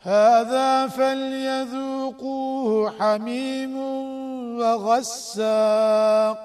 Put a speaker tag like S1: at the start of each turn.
S1: هذا فليذوقوه حميم وغساق.